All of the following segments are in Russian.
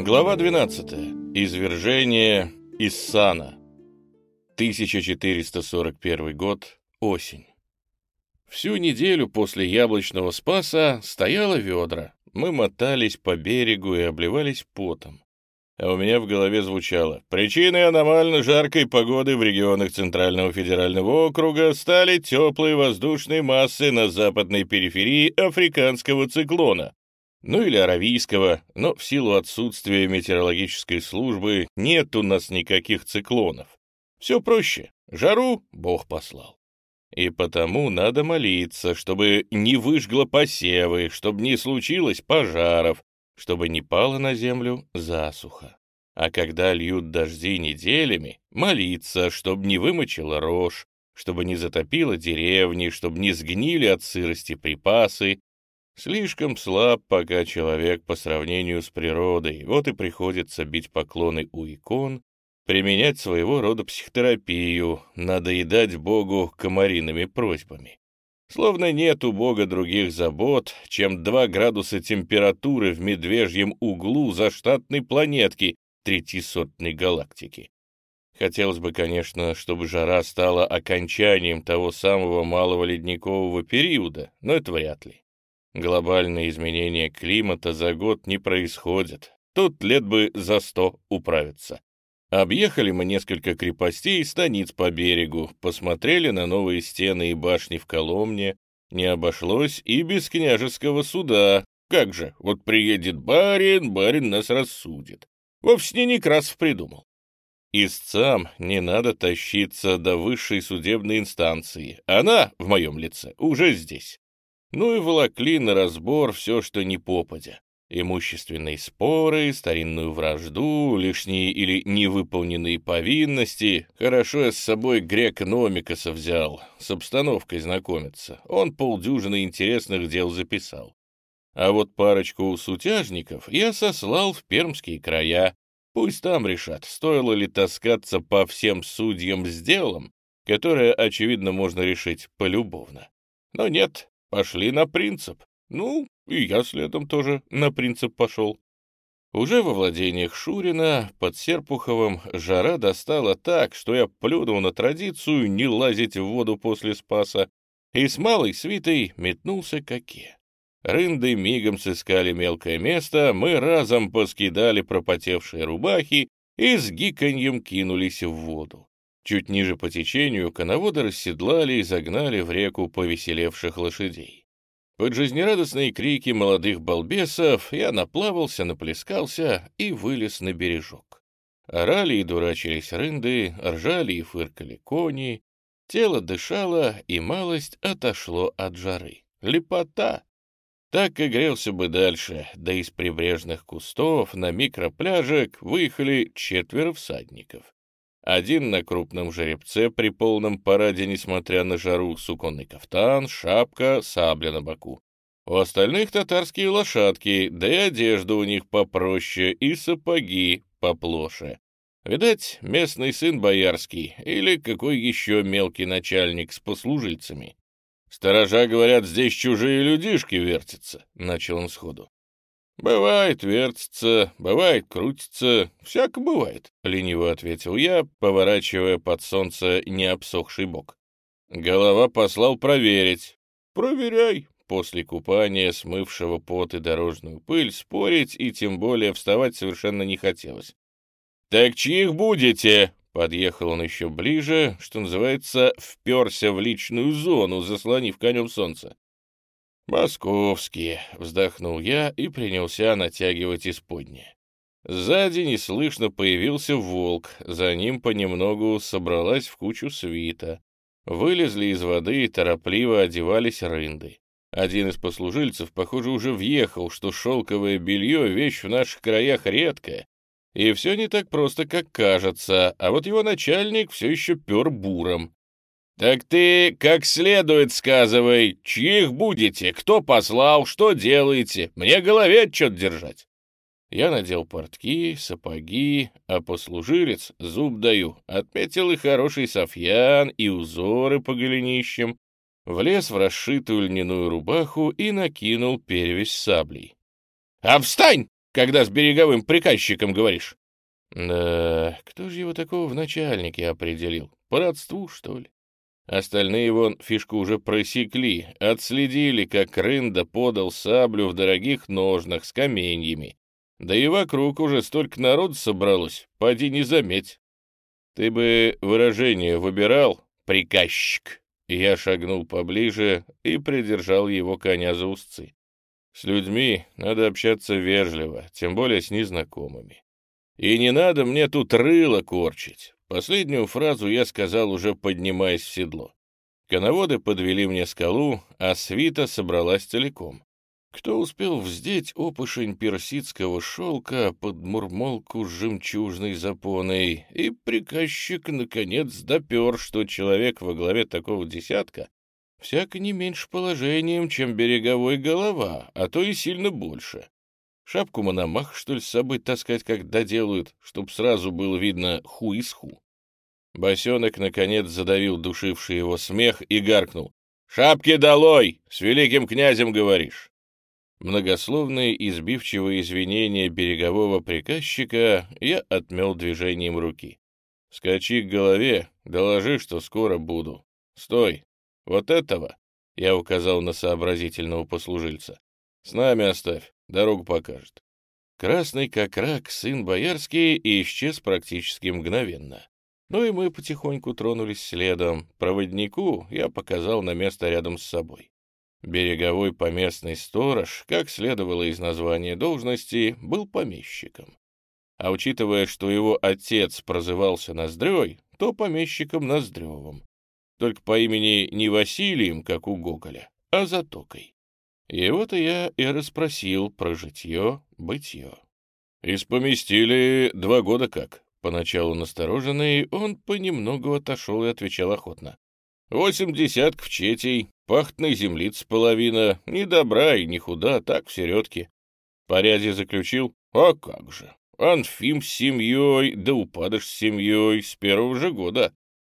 Глава 12. Извержение из сана. 1441 год. Осень. Всю неделю после яблочного спаса стояло ведра. Мы мотались по берегу и обливались потом. А у меня в голове звучало «Причиной аномально жаркой погоды в регионах Центрального федерального округа стали теплые воздушные массы на западной периферии африканского циклона, ну или аравийского, но в силу отсутствия метеорологической службы нет у нас никаких циклонов. Все проще. Жару Бог послал. И потому надо молиться, чтобы не выжгло посевы, чтобы не случилось пожаров, чтобы не пала на землю засуха. А когда льют дожди неделями, молиться, чтобы не вымочила рожь, чтобы не затопило деревни, чтобы не сгнили от сырости припасы, Слишком слаб пока человек по сравнению с природой, вот и приходится бить поклоны у икон, применять своего рода психотерапию, надоедать Богу комариными просьбами. Словно нет у Бога других забот, чем два градуса температуры в медвежьем углу заштатной планетки третисотной галактики. Хотелось бы, конечно, чтобы жара стала окончанием того самого малого ледникового периода, но это вряд ли. Глобальные изменения климата за год не происходят. Тут лет бы за сто управиться. Объехали мы несколько крепостей и станиц по берегу, посмотрели на новые стены и башни в Коломне. Не обошлось и без княжеского суда. Как же, вот приедет барин, барин нас рассудит. Вовсе не Некрасов придумал. Истцам не надо тащиться до высшей судебной инстанции. Она, в моем лице, уже здесь. Ну и волокли на разбор все, что не попадя. Имущественные споры, старинную вражду, лишние или невыполненные повинности. Хорошо я с собой грек Номикаса взял, с обстановкой знакомиться. Он полдюжины интересных дел записал. А вот парочку сутяжников я сослал в пермские края. Пусть там решат, стоило ли таскаться по всем судьям с делом, которое, очевидно, можно решить полюбовно. Но нет, Пошли на принцип. Ну, и я следом тоже на принцип пошел. Уже во владениях Шурина под Серпуховым жара достала так, что я плюнул на традицию не лазить в воду после спаса, и с малой свитой метнулся к оке. Рынды мигом сыскали мелкое место, мы разом поскидали пропотевшие рубахи и с гиканьем кинулись в воду. Чуть ниже по течению коноводы расседлали и загнали в реку повеселевших лошадей. Под жизнерадостные крики молодых балбесов я наплавался, наплескался и вылез на бережок. Орали и дурачились рынды, ржали и фыркали кони. Тело дышало, и малость отошло от жары. Лепота! Так и грелся бы дальше, да из прибрежных кустов на микропляжек выехали четверо всадников. Один на крупном жеребце при полном параде, несмотря на жару, суконный кафтан, шапка, сабля на боку. У остальных татарские лошадки, да и одежда у них попроще, и сапоги поплоше. Видать, местный сын боярский или какой еще мелкий начальник с послужильцами. «Сторожа, говорят, здесь чужие людишки вертятся», — начал он сходу. «Бывает, вертится, бывает, крутится, всяко бывает», — лениво ответил я, поворачивая под солнце необсохший бок. Голова послал проверить. «Проверяй». После купания, смывшего пот и дорожную пыль, спорить и тем более вставать совершенно не хотелось. «Так чьих будете?» Подъехал он еще ближе, что называется, вперся в личную зону, заслонив конем солнце. «Московские», — вздохнул я и принялся натягивать исподнее. Сзади неслышно появился волк, за ним понемногу собралась в кучу свита. Вылезли из воды и торопливо одевались рынды. Один из послужильцев, похоже, уже въехал, что шелковое белье — вещь в наших краях редкая, и все не так просто, как кажется, а вот его начальник все еще пер буром. «Так ты как следует сказывай, чьих будете, кто послал, что делаете, мне голове отчет держать». Я надел портки, сапоги, а послужилец, зуб даю, отметил и хороший софьян, и узоры по голенищам, влез в расшитую льняную рубаху и накинул перевязь саблей. «А встань!» — когда с береговым приказчиком говоришь. Да, кто же его такого в начальнике определил? По родству, что ли? Остальные вон фишку уже просекли, отследили, как Рында подал саблю в дорогих ножнах с каменьями. Да и вокруг уже столько народ собралось, поди не заметь. Ты бы выражение выбирал, приказчик. Я шагнул поближе и придержал его коня за узцы. С людьми надо общаться вежливо, тем более с незнакомыми. И не надо мне тут рыло корчить. Последнюю фразу я сказал, уже поднимаясь в седло. Коноводы подвели мне скалу, а свита собралась целиком. Кто успел вздеть опушень персидского шелка под мурмолку с жемчужной запоной, и приказчик, наконец, допер, что человек во главе такого десятка всяко не меньше положением, чем береговой голова, а то и сильно больше. Шапку Мономах, что ли, с собой таскать, когда делают, чтоб сразу было видно ху из ху. Босенок, наконец, задавил душивший его смех и гаркнул. «Шапки долой! С великим князем говоришь!» Многословные избивчивые извинения берегового приказчика я отмел движением руки. «Скачи к голове, доложи, что скоро буду. Стой! Вот этого!» — я указал на сообразительного послужильца. «С нами оставь, дорогу покажет». Красный как рак, сын боярский, исчез практически мгновенно. Ну и мы потихоньку тронулись следом. Проводнику я показал на место рядом с собой. Береговой поместный сторож, как следовало из названия должности, был помещиком. А учитывая, что его отец прозывался Ноздрёй, то помещиком Ноздрёвым. Только по имени не Василием, как у Гоголя, а Затокой. Его-то я и расспросил про житье-бытье. «Испоместили два года как?» Поначалу настороженный, он понемногу отошел и отвечал охотно. «Восемь десятков четей, пахтной землиц половина, ни добра и ни худа, так в середке». По ряде заключил, «А как же, Анфим с семьей, да упадыш с семьей с первого же года.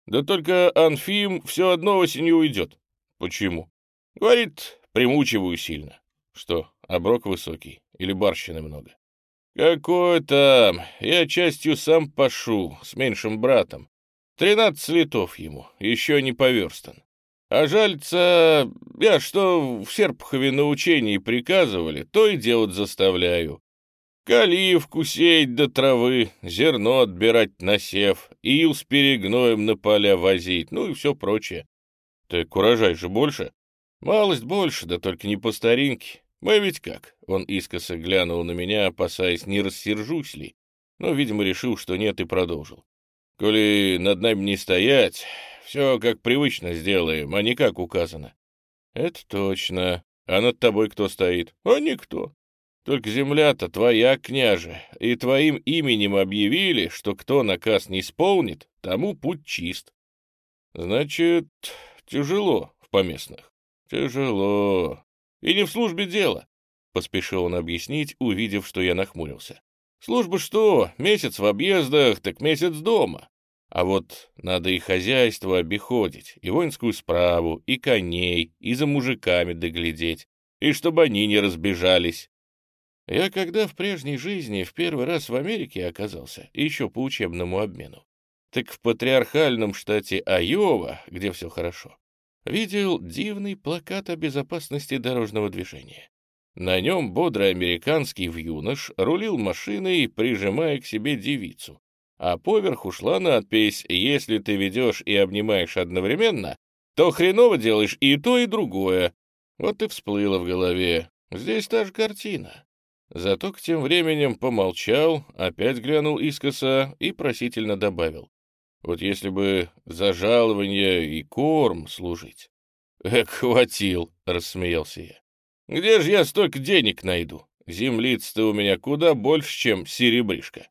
Да только Анфим все одно осенью уйдет». «Почему?» «Говорит, примучиваю сильно». «Что, оброк высокий или барщины много?» «Какой там? Я частью сам пошу, с меньшим братом. Тринадцать летов ему, еще не поверстан. А жальца, я что в Серпухове на учении приказывали, то и делать заставляю. Каливку сеять до травы, зерно отбирать на сев, ил с перегноем на поля возить, ну и все прочее. Так урожай же больше? Малость больше, да только не по старинке. Мы ведь как? Он искоса глянул на меня, опасаясь, не рассержусь ли, но, видимо, решил, что нет, и продолжил. Коли над нами не стоять, все как привычно сделаем, а не как указано. Это точно. А над тобой кто стоит? А никто. Только земля-то твоя, княже, и твоим именем объявили, что кто наказ не исполнит, тому путь чист. Значит, тяжело в поместных. Тяжело. И не в службе дело, — поспешил он объяснить, увидев, что я нахмурился. Служба что, месяц в объездах, так месяц дома. А вот надо и хозяйство обиходить, и воинскую справу, и коней, и за мужиками доглядеть, и чтобы они не разбежались. Я когда в прежней жизни в первый раз в Америке оказался, еще по учебному обмену, так в патриархальном штате Айова, где все хорошо, видел дивный плакат о безопасности дорожного движения. На нем бодрый американский вьюнош рулил машиной, прижимая к себе девицу. А поверху шла надпись «Если ты ведешь и обнимаешь одновременно, то хреново делаешь и то, и другое». Вот и всплыло в голове. Здесь та же картина. Зато к тем временем помолчал, опять глянул искоса и просительно добавил. Вот если бы за жалование и корм служить. Эх, хватил, рассмеялся я. Где же я столько денег найду? Землиц-то у меня куда больше, чем серебришка.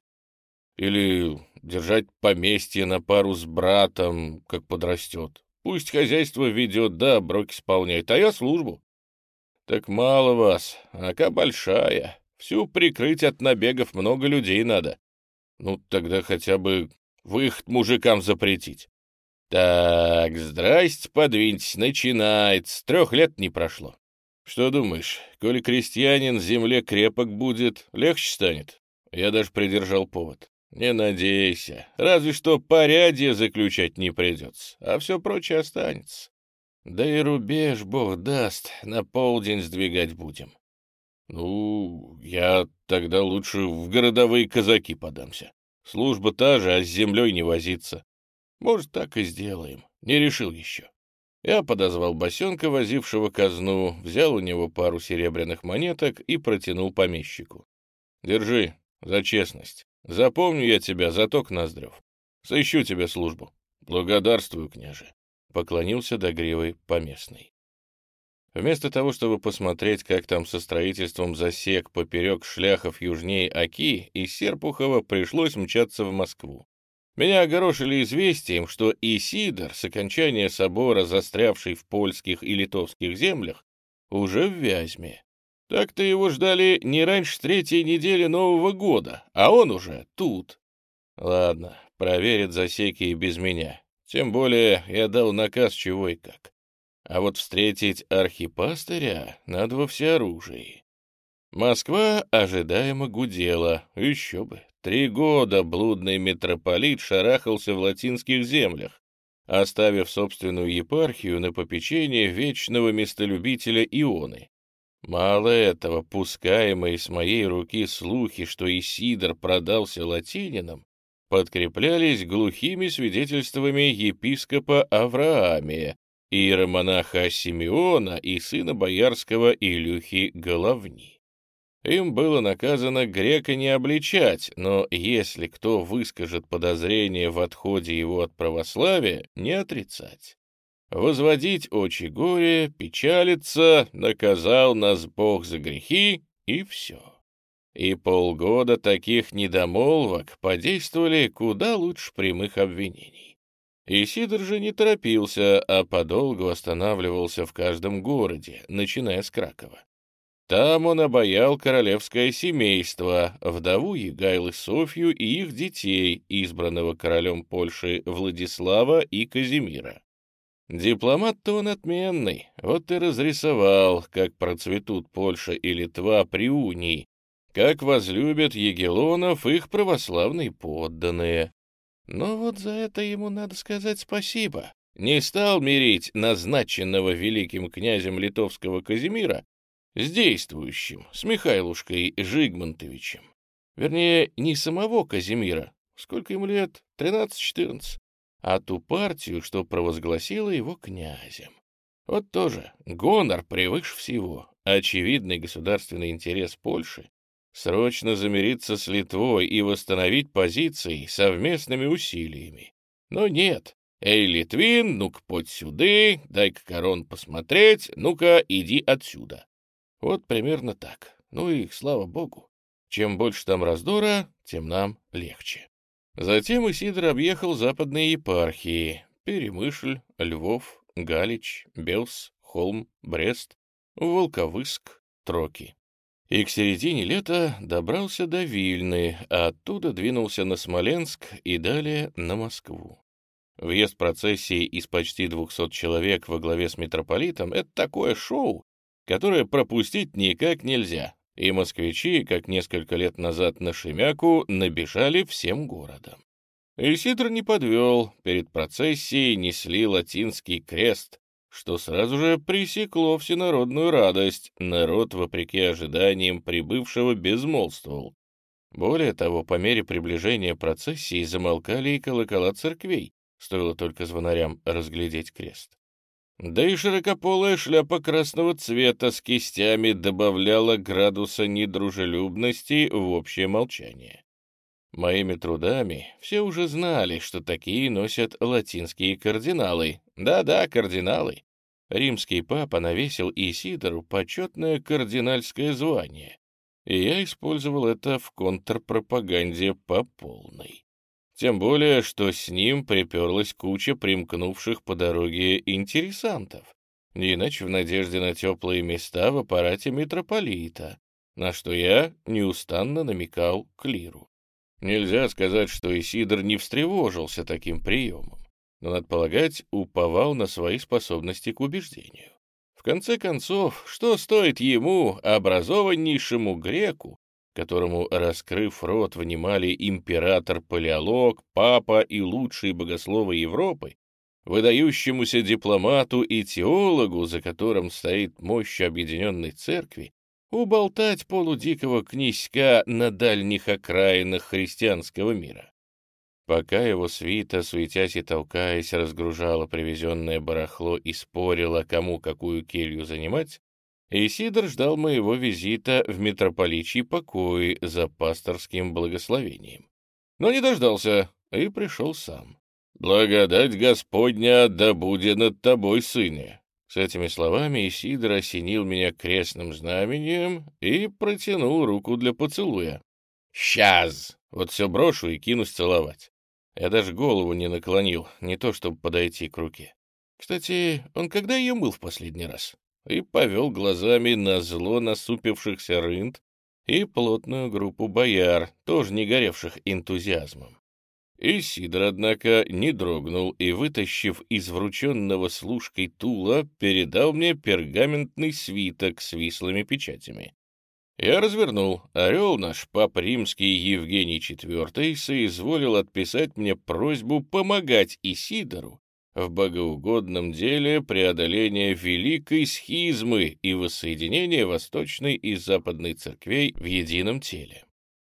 Или держать поместье на пару с братом, как подрастет. Пусть хозяйство ведет, да оброки исполняет, а я службу. Так мало вас, ака большая. Всю прикрыть от набегов много людей надо. Ну, тогда хотя бы Выход мужикам запретить. Так, здрасте, подвиньтесь, начинается. Трех лет не прошло. Что думаешь, коли крестьянин земле крепок будет, легче станет? Я даже придержал повод. Не надейся, разве что порядье заключать не придется, а все прочее останется. Да и рубеж, бог даст, на полдень сдвигать будем. Ну, я тогда лучше в городовые казаки подамся. Служба та же, а с землей не возиться. Может, так и сделаем. Не решил еще. Я подозвал босенка, возившего казну, взял у него пару серебряных монеток и протянул помещику. «Держи, за честность. Запомню я тебя, заток Ноздрев. Соищу тебе службу. Благодарствую, княже», — поклонился до поместный. Вместо того, чтобы посмотреть, как там со строительством засек поперек шляхов южнее Оки, из Серпухова пришлось мчаться в Москву. Меня огорошили известием, что Исидор с окончания собора, застрявший в польских и литовских землях, уже в Вязьме. Так-то его ждали не раньше третьей недели Нового года, а он уже тут. Ладно, проверит засеки и без меня. Тем более я дал наказ чего и как. А вот встретить архипастыря надо во всеоружии. Москва ожидаемо гудела, еще бы. Три года блудный митрополит шарахался в латинских землях, оставив собственную епархию на попечение вечного местолюбителя Ионы. Мало этого, пускаемые с моей руки слухи, что Исидор продался латининам, подкреплялись глухими свидетельствами епископа Авраамия, иеромонаха Симеона и сына боярского Илюхи Головни. Им было наказано грека не обличать, но если кто выскажет подозрение в отходе его от православия, не отрицать. Возводить очи горе, печалиться, наказал нас Бог за грехи, и все. И полгода таких недомолвок подействовали куда лучше прямых обвинений. Исидор же не торопился, а подолгу останавливался в каждом городе, начиная с Кракова. Там он обаял королевское семейство, вдову Егайлы Софью и их детей, избранного королем Польши Владислава и Казимира. Дипломат-то он отменный, вот и разрисовал, как процветут Польша и Литва при унии, как возлюбят егелонов их православные подданные. Но вот за это ему надо сказать спасибо. Не стал мирить назначенного великим князем литовского Казимира с действующим, с Михайлушкой Жигмонтовичем. Вернее, не самого Казимира, сколько ему лет, 13-14, а ту партию, что провозгласила его князем. Вот тоже гонор превыше всего, очевидный государственный интерес Польши, срочно замириться с Литвой и восстановить позиции совместными усилиями. Но нет. Эй, Литвин, ну-ка подь сюды, дай-ка корон посмотреть, ну-ка иди отсюда. Вот примерно так. Ну и слава богу. Чем больше там раздора, тем нам легче. Затем Исидор объехал западные епархии — Перемышль, Львов, Галич, Белс, Холм, Брест, Волковыск, Троки. И к середине лета добрался до Вильны, а оттуда двинулся на Смоленск и далее на Москву. Въезд процессии из почти 200 человек во главе с митрополитом — это такое шоу, которое пропустить никак нельзя, и москвичи, как несколько лет назад на Шемяку, набежали всем городом. Исидор не подвел, перед процессией несли латинский крест, что сразу же пресекло всенародную радость, народ, вопреки ожиданиям прибывшего, безмолвствовал. Более того, по мере приближения процессии замолкали и колокола церквей, стоило только звонарям разглядеть крест. Да и широкополая шляпа красного цвета с кистями добавляла градуса недружелюбности в общее молчание. Моими трудами все уже знали, что такие носят латинские кардиналы. Да-да, кардиналы. Римский папа навесил Исидору почетное кардинальское звание, и я использовал это в контрпропаганде по полной. Тем более, что с ним приперлась куча примкнувших по дороге интересантов. Не иначе в надежде на теплые места в аппарате митрополита, на что я неустанно намекал Клиру. Нельзя сказать, что Исидор не встревожился таким приемом, но, надо полагать, уповал на свои способности к убеждению. В конце концов, что стоит ему, образованнейшему греку, которому, раскрыв рот, внимали император Палеолог, папа и лучшие богословы Европы, выдающемуся дипломату и теологу, за которым стоит мощь объединенной церкви, уболтать полудикого князька на дальних окраинах христианского мира. Пока его свита, суетясь и толкаясь, разгружала привезенное барахло и спорила, кому какую келью занимать, Исидор ждал моего визита в митрополичий покой за пасторским благословением. Но не дождался и пришел сам. «Благодать Господня да будет над тобой, сыне!» С этими словами Исидор осенил меня крестным знамением и протянул руку для поцелуя. «Сейчас!» Вот все брошу и кинусь целовать. Я даже голову не наклонил, не то чтобы подойти к руке. Кстати, он когда ее мыл в последний раз? И повел глазами на зло насупившихся рынд и плотную группу бояр, тоже не горевших энтузиазмом. И Сидор, однако, не дрогнул и, вытащив из врученного служкой тула, передал мне пергаментный свиток с вислыми печатями. Я развернул. Орел наш, пап римский Евгений IV, соизволил отписать мне просьбу помогать Исидору в богоугодном деле преодоления великой схизмы и воссоединения Восточной и Западной церквей в едином теле.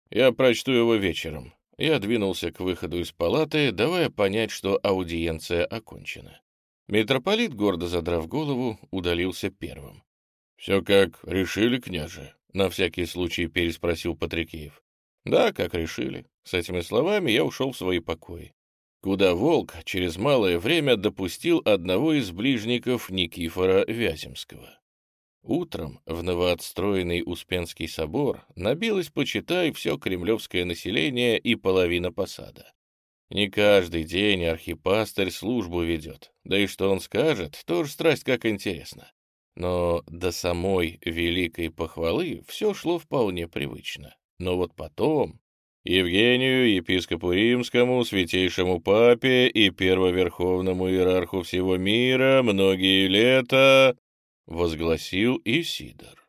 Я прочту его вечером. Я двинулся к выходу из палаты, давая понять, что аудиенция окончена. Митрополит, гордо задрав голову, удалился первым. — Все как решили, княже? — на всякий случай переспросил Патрикеев. — Да, как решили. С этими словами я ушел в свои покои. Куда волк через малое время допустил одного из ближников Никифора Вяземского. Утром в новоотстроенный Успенский собор набилось, почитай, все кремлевское население и половина посада. Не каждый день архипастырь службу ведет, да и что он скажет, тоже страсть как интересно. Но до самой великой похвалы все шло вполне привычно. Но вот потом Евгению, епископу римскому, святейшему папе и первоверховному иерарху всего мира многие лета — возгласил Исидор.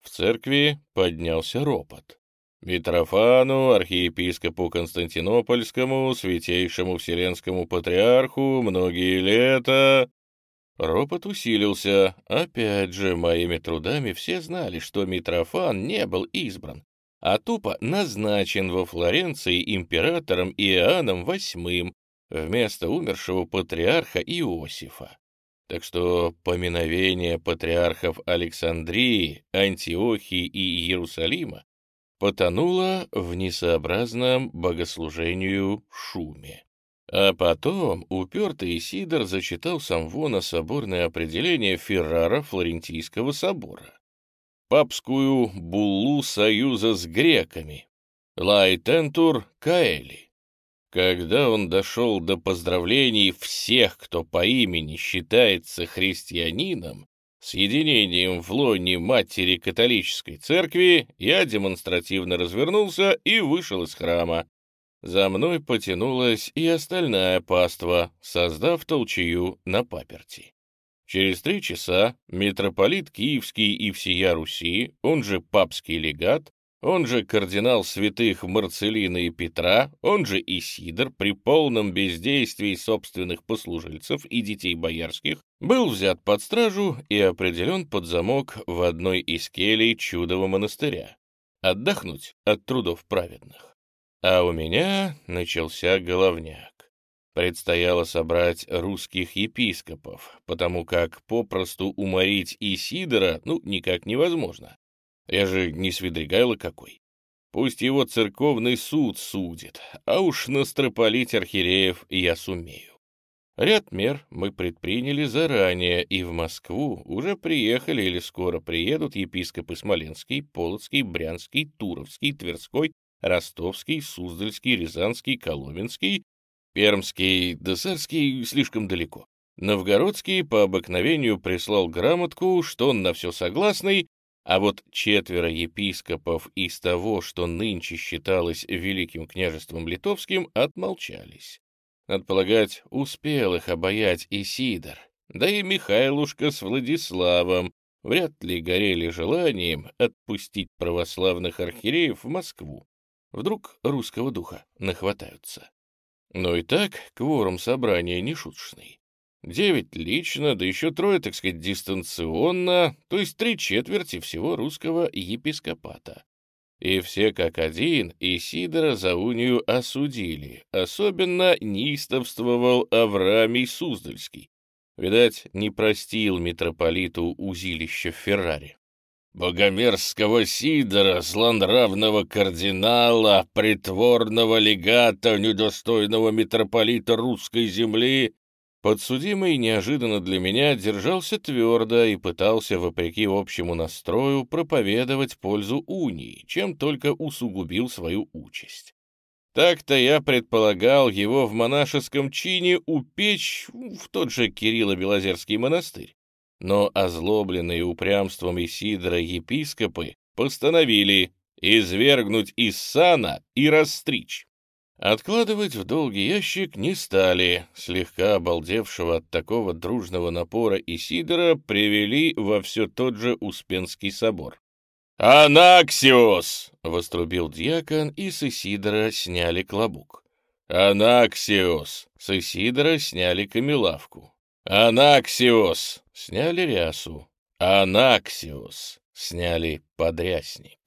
В церкви поднялся ропот. Митрофану, архиепископу Константинопольскому, святейшему вселенскому патриарху, многие лета... Ропот усилился. Опять же, моими трудами все знали, что Митрофан не был избран, а тупо назначен во Флоренции императором Иоанном VIII вместо умершего патриарха Иосифа. Так что поминовение патриархов Александрии, Антиохии и Иерусалима потонуло в несообразном богослужению шуме. А потом упертый Сидор зачитал самвона соборное определение Феррара Флорентийского собора. Папскую буллу союза с греками. Лайтентур Каэли. Когда он дошел до поздравлений всех, кто по имени считается христианином, с единением в лоне матери католической церкви, я демонстративно развернулся и вышел из храма. За мной потянулась и остальная паства, создав толчую на паперти. Через три часа митрополит Киевский и всея Руси, он же папский легат, он же кардинал святых Марцелина и Петра, он же Исидор, при полном бездействии собственных послужильцев и детей боярских, был взят под стражу и определен под замок в одной из келей чудового монастыря. Отдохнуть от трудов праведных. А у меня начался головняк. Предстояло собрать русских епископов, потому как попросту уморить Исидора ну никак невозможно. Я же не свидригайло какой. Пусть его церковный суд судит, а уж настропалить архиереев я сумею. Ряд мер мы предприняли заранее, и в Москву уже приехали или скоро приедут епископы Смоленский, Полоцкий, Брянский, Туровский, Тверской, Ростовский, Суздальский, Рязанский, Коломенский, Пермский, Десарский слишком далеко. Новгородский по обыкновению прислал грамотку, что он на все согласный, а вот четверо епископов из того, что нынче считалось Великим княжеством Литовским, отмолчались. Надо полагать, успел их обаять и Сидор, да и Михайлушка с Владиславом, вряд ли горели желанием отпустить православных архиереев в Москву. Вдруг русского духа нахватаются. Но и так кворум собрания нешуточный. Девять лично, да еще трое, так сказать, дистанционно, то есть три четверти всего русского епископата. И все как один Исидора за унию осудили. Особенно неистовствовал Авраамий Суздальский. Видать, не простил митрополиту узилища в Феррари. Богомерзкого Сидора, злонравного кардинала, притворного легата, недостойного митрополита русской земли, Подсудимый неожиданно для меня держался твердо и пытался, вопреки общему настрою, проповедовать пользу унии, чем только усугубил свою участь. Так-то я предполагал его в монашеском чине упечь в тот же Кирилло-Белозерский монастырь. Но озлобленные упрямством Исидора епископы постановили извергнуть из сана и расстричь. Откладывать в долгий ящик не стали. Слегка обалдевшего от такого дружного напора Исидора привели во все тот же Успенский собор. «Анаксиос!» — вострубил дьякон, и с Исидора сняли клобук. «Анаксиос!» — с Исидора сняли камелавку. «Анаксиос!» — сняли рясу. «Анаксиос!» — сняли подрясник.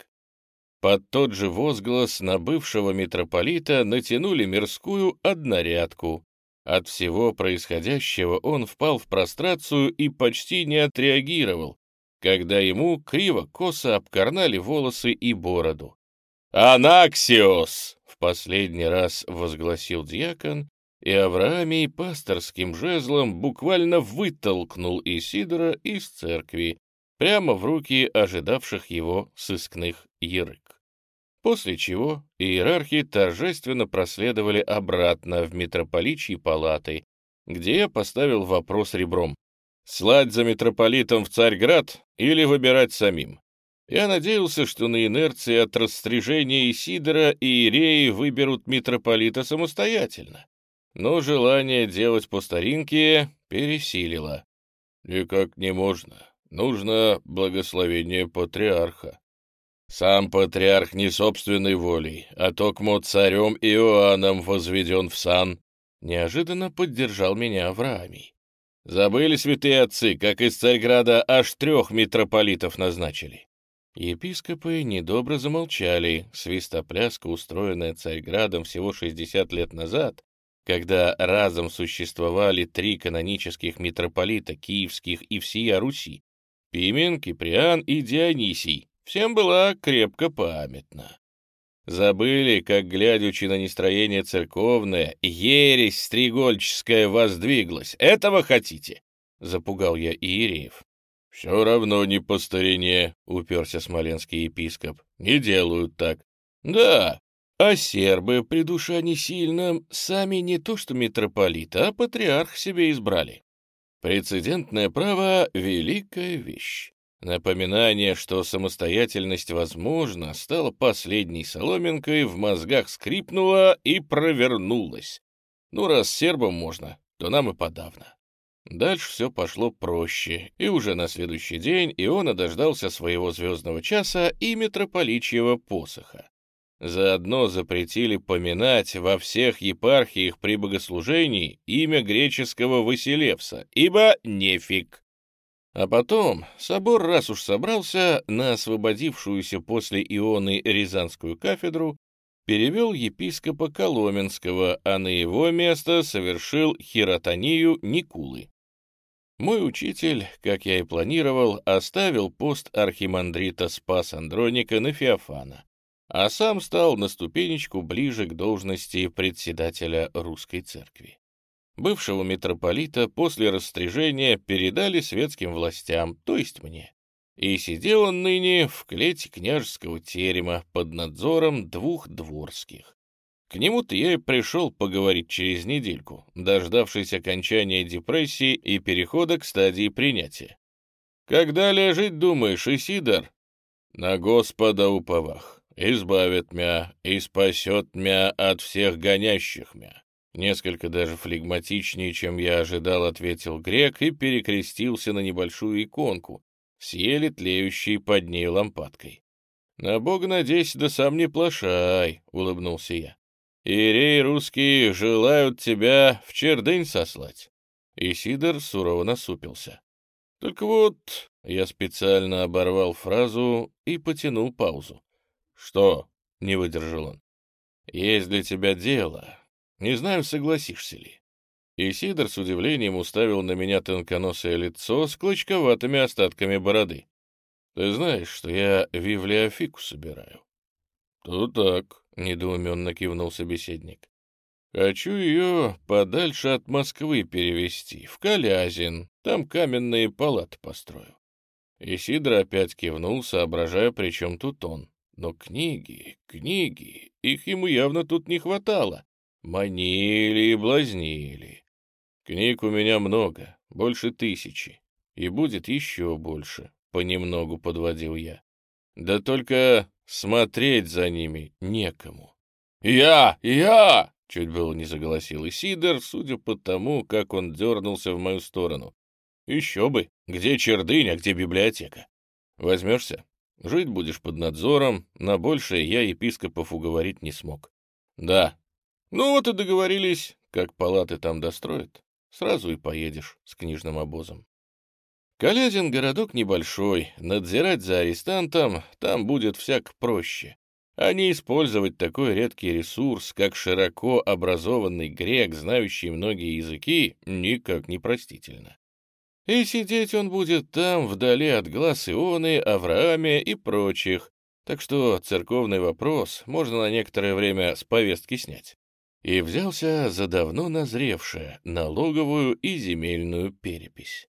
Под тот же возглас на бывшего митрополита натянули мирскую однорядку. От всего происходящего он впал в прострацию и почти не отреагировал, когда ему криво-косо обкорнали волосы и бороду. «Анаксиос!» — в последний раз возгласил дьякон, и Авраамий пасторским жезлом буквально вытолкнул Исидора из церкви, прямо в руки ожидавших его сыскных ярык после чего иерархи торжественно проследовали обратно в митрополичьи палаты, где я поставил вопрос ребром. Слать за митрополитом в Царьград или выбирать самим? Я надеялся, что на инерции от растряжения Исидора иереи выберут митрополита самостоятельно. Но желание делать по старинке пересилило. Никак не можно. Нужно благословение патриарха. Сам патриарх не собственной волей, а токмо царем Иоанном возведен в сан. Неожиданно поддержал меня Авраамий. Забыли святые отцы, как из Царьграда аж трех митрополитов назначили. Епископы недобро замолчали. Свистопляска, устроенная Царьградом всего 60 лет назад, когда разом существовали три канонических митрополита киевских и всея Руси — Пимен, Киприан и Дионисий, всем была крепко памятна. Забыли, как, глядячи на нестроение церковное, ересь стригольческая воздвиглась. Этого хотите? — запугал я Иереев. — Все равно не по старине, — уперся смоленский епископ. — Не делают так. — Да, а сербы, при душа не сильном, сами не то что митрополита, а патриарх себе избрали. Прецедентное право — великая вещь. Напоминание, что самостоятельность возможна, стало последней соломинкой, в мозгах скрипнуло и провернулось. Ну, раз сербам можно, то нам и подавно. Дальше все пошло проще, и уже на следующий день Иона дождался своего звездного часа и митрополичьего посоха. Заодно запретили поминать во всех епархиях при богослужении имя греческого Василевса, ибо нефиг. А потом собор, раз уж собрался, на освободившуюся после Ионы Рязанскую кафедру перевел епископа Коломенского, а на его место совершил хиротонию Никулы. Мой учитель, как я и планировал, оставил пост архимандрита Спас Андроника на Феофана, а сам стал на ступенечку ближе к должности председателя русской церкви. Бывшего митрополита после растряжения передали светским властям, то есть мне. И сидел он ныне в клете княжеского терема под надзором двух дворских. К нему-то я и пришел поговорить через недельку, дождавшись окончания депрессии и перехода к стадии принятия. «Как далее жить, думаешь, Исидор?» «На Господа уповах, избавит мя и спасет мя от всех гонящих мя. Несколько даже флегматичнее, чем я ожидал, ответил грек и перекрестился на небольшую иконку, съели тлеющие под ней лампадкой. «На бога надейся, да сам не плашай», — улыбнулся я. «Иерей русские желают тебя в чердынь сослать». И Сидор сурово насупился. «Только вот...» — я специально оборвал фразу и потянул паузу. «Что?» — не выдержал он. «Есть для тебя дело. Не знаю, согласишься ли». И Сидор с удивлением уставил на меня тонконосое лицо с клочковатыми остатками бороды. «Ты знаешь, что я вивлеофику собираю?» «То так», — недоуменно кивнул собеседник. «Хочу ее подальше от Москвы перевести, в Калязин, там каменные палаты построю». И Сидор опять кивнул, соображая, при чем тут он. Но книги, книги, их ему явно тут не хватало. Манили и блазнили. Книг у меня много, больше тысячи, и будет еще больше, понемногу подводил я. Да только смотреть за ними некому. «Я! Я!» — чуть было не заголосил Исидор, судя по тому, как он дернулся в мою сторону. «Еще бы! Где чердыня, где библиотека? Возьмешься? Жить будешь под надзором, на большее я епископов уговорить не смог. Да. Ну вот и договорились, как палаты там достроят, сразу и поедешь с книжным обозом. Калязин городок небольшой, надзирать за арестантом там будет всяк проще. А не использовать такой редкий ресурс, как широко образованный грек, знающий многие языки, никак не простительно. И сидеть он будет там, вдали от глаз Ионы, Аврааме и прочих, так что церковный вопрос можно на некоторое время с повестки снять. И взялся за давно назревшее налоговую и земельную перепись.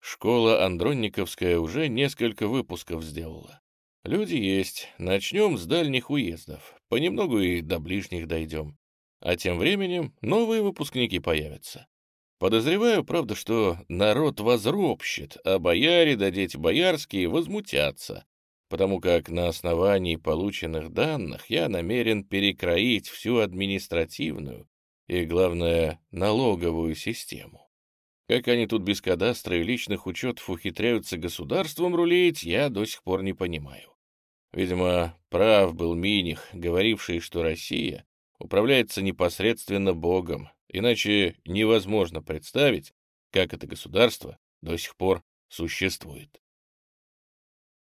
Школа Андронниковская уже несколько выпусков сделала. Люди есть, начнем с дальних уездов, понемногу и до ближних дойдем. А тем временем новые выпускники появятся. Подозреваю, правда, что народ возропщит, а бояре да дети боярские возмутятся, потому как на основании полученных данных я намерен перекроить всю административную и, главное, налоговую систему. Как они тут без кадастра и личных учетов ухитряются государством рулить, я до сих пор не понимаю. Видимо, прав был Миних, говоривший, что Россия управляется непосредственно Богом, Иначе невозможно представить, как это государство до сих пор существует.